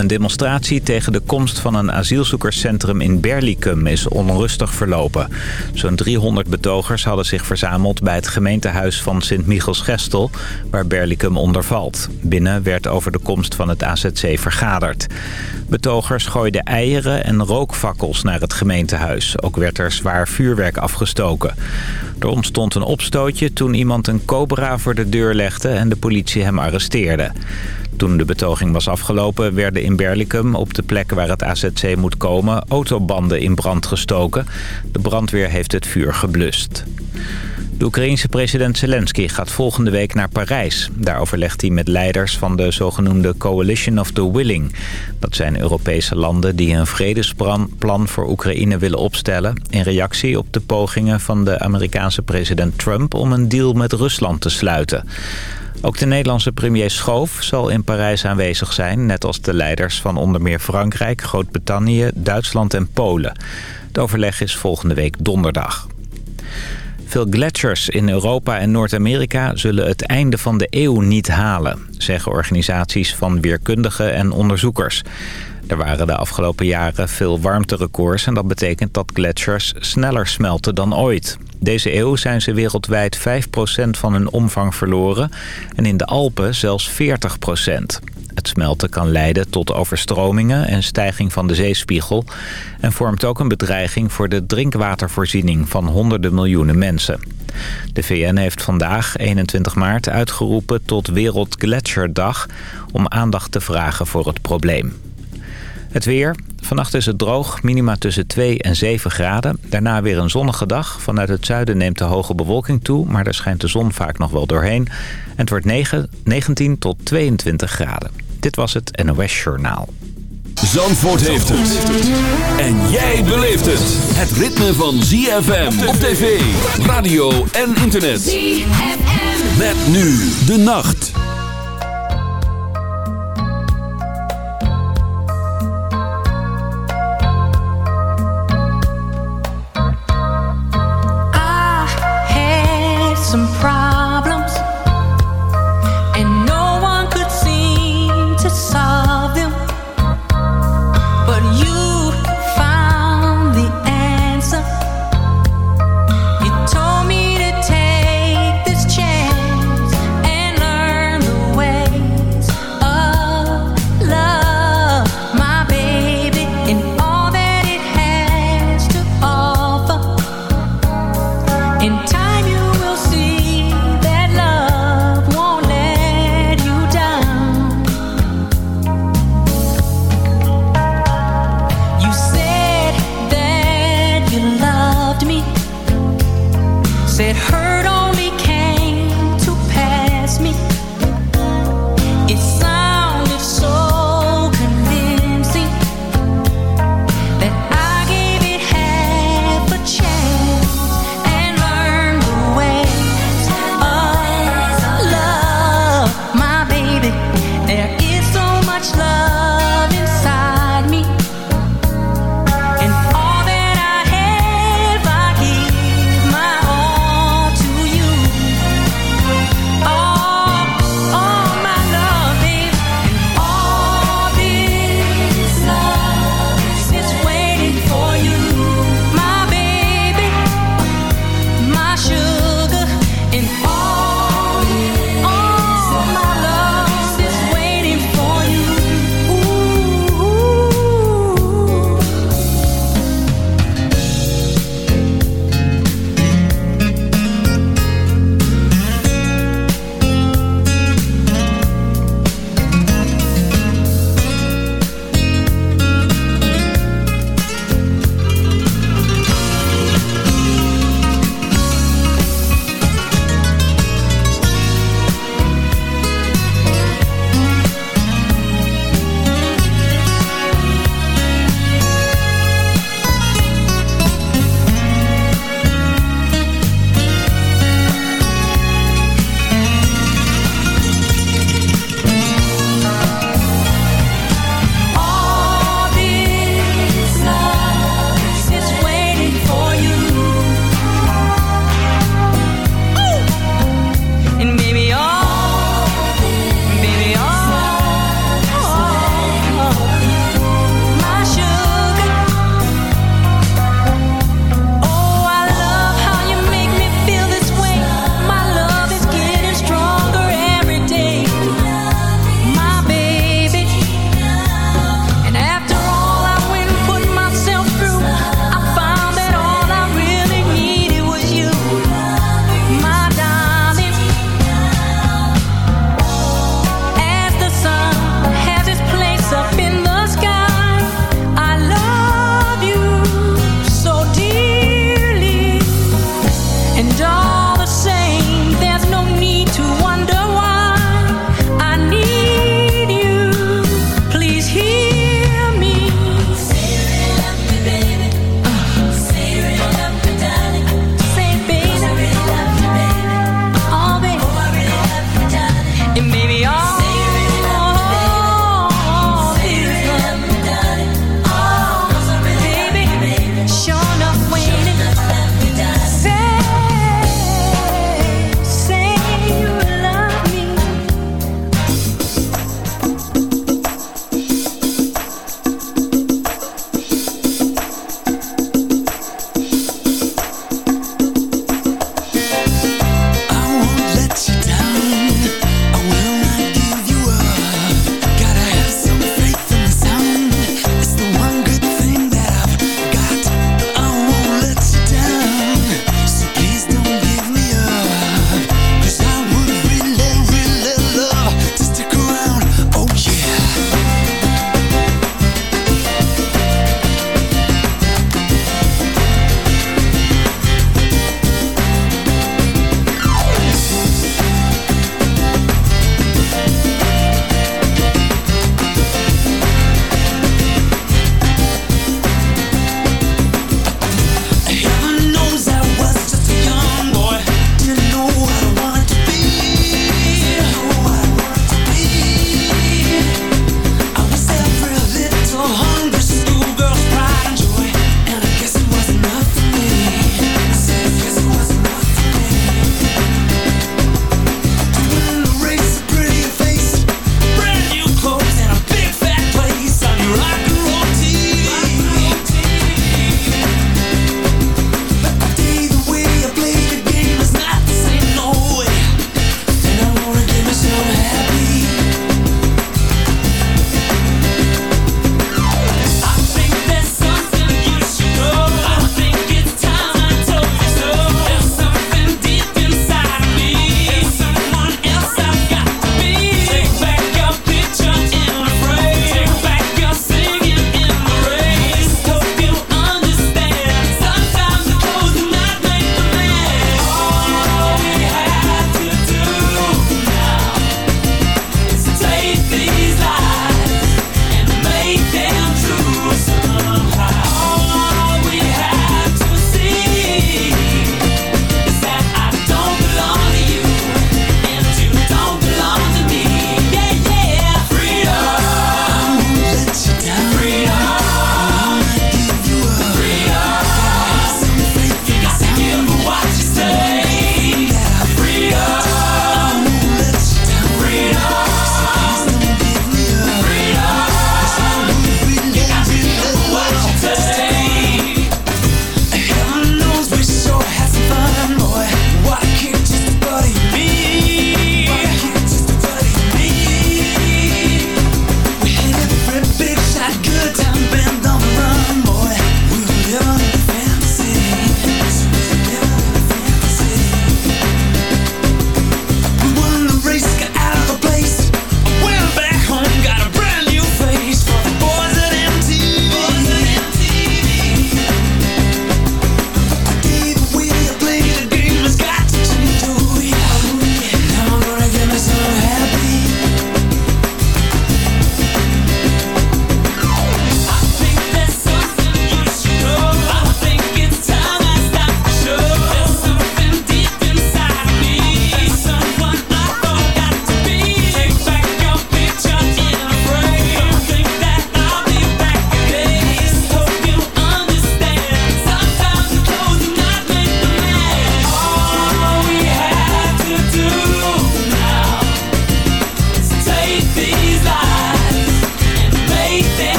Een demonstratie tegen de komst van een asielzoekerscentrum in Berlicum is onrustig verlopen. Zo'n 300 betogers hadden zich verzameld bij het gemeentehuis van Sint-Michels-Gestel, waar Berlicum onder valt. Binnen werd over de komst van het AZC vergaderd. Betogers gooiden eieren en rookvakkels naar het gemeentehuis. Ook werd er zwaar vuurwerk afgestoken. Er ontstond een opstootje toen iemand een cobra voor de deur legde en de politie hem arresteerde. Toen de betoging was afgelopen werden in Berlicum, op de plek waar het AZC moet komen, autobanden in brand gestoken. De brandweer heeft het vuur geblust. De Oekraïense president Zelensky gaat volgende week naar Parijs. Daar overlegt hij met leiders van de zogenoemde Coalition of the Willing. Dat zijn Europese landen die een vredesplan voor Oekraïne willen opstellen... in reactie op de pogingen van de Amerikaanse president Trump... om een deal met Rusland te sluiten. Ook de Nederlandse premier Schoof zal in Parijs aanwezig zijn... net als de leiders van onder meer Frankrijk, Groot-Brittannië, Duitsland en Polen. Het overleg is volgende week donderdag. Veel gletsjers in Europa en Noord-Amerika zullen het einde van de eeuw niet halen, zeggen organisaties van weerkundigen en onderzoekers. Er waren de afgelopen jaren veel warmterecords en dat betekent dat gletsjers sneller smelten dan ooit. Deze eeuw zijn ze wereldwijd 5% van hun omvang verloren en in de Alpen zelfs 40%. Het smelten kan leiden tot overstromingen en stijging van de zeespiegel... en vormt ook een bedreiging voor de drinkwatervoorziening van honderden miljoenen mensen. De VN heeft vandaag, 21 maart, uitgeroepen tot Wereld Gletscherdag... om aandacht te vragen voor het probleem. Het weer. Vannacht is het droog, minima tussen 2 en 7 graden. Daarna weer een zonnige dag. Vanuit het zuiden neemt de hoge bewolking toe... maar daar schijnt de zon vaak nog wel doorheen. En het wordt 9, 19 tot 22 graden. Dit was het NOS Journaal. Zandvoort heeft het. En jij beleeft het. Het ritme van ZFM op tv, radio en internet. ZFM. Met nu de nacht.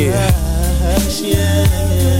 yeah. yeah.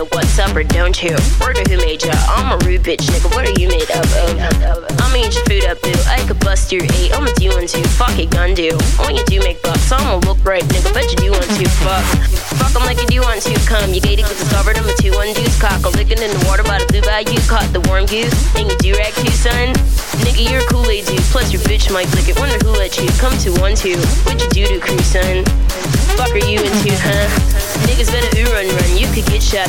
Know what's up or don't you? Word who made ya? I'm a rude bitch nigga, what are you made of? I'ma eat your food up boo, I could bust your eight, I'ma do one two, fuck it gun do. When you do make bucks, I'ma look right nigga, bet you do want to, fuck. Fuck 'em like you do want to, come, you gated get discovered, I'm a two one deuce cock, a licking in the water by the blue bayou, caught the warm goose, and you do rag too son. Nigga, you're a Kool-Aid dude, plus your bitch might lick it, wonder who let you, come to one two, what you do to crew son? Fuck are you into, huh? Niggas better ooh run run. You could get shot,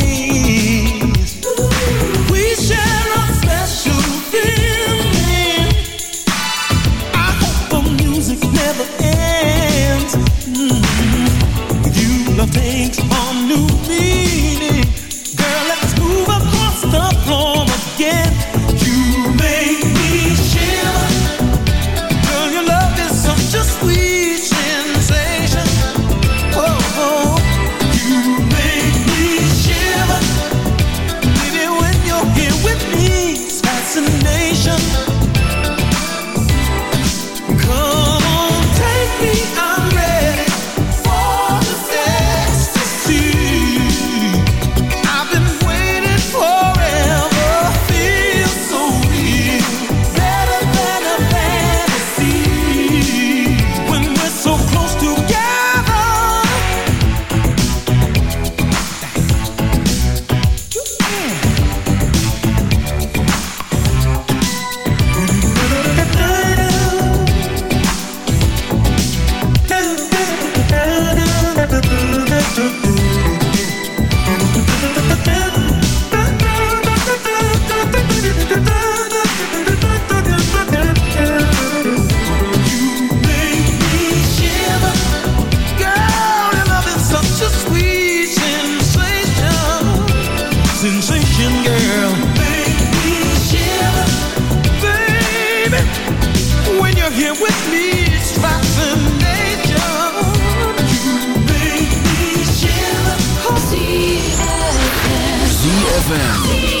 ZFM.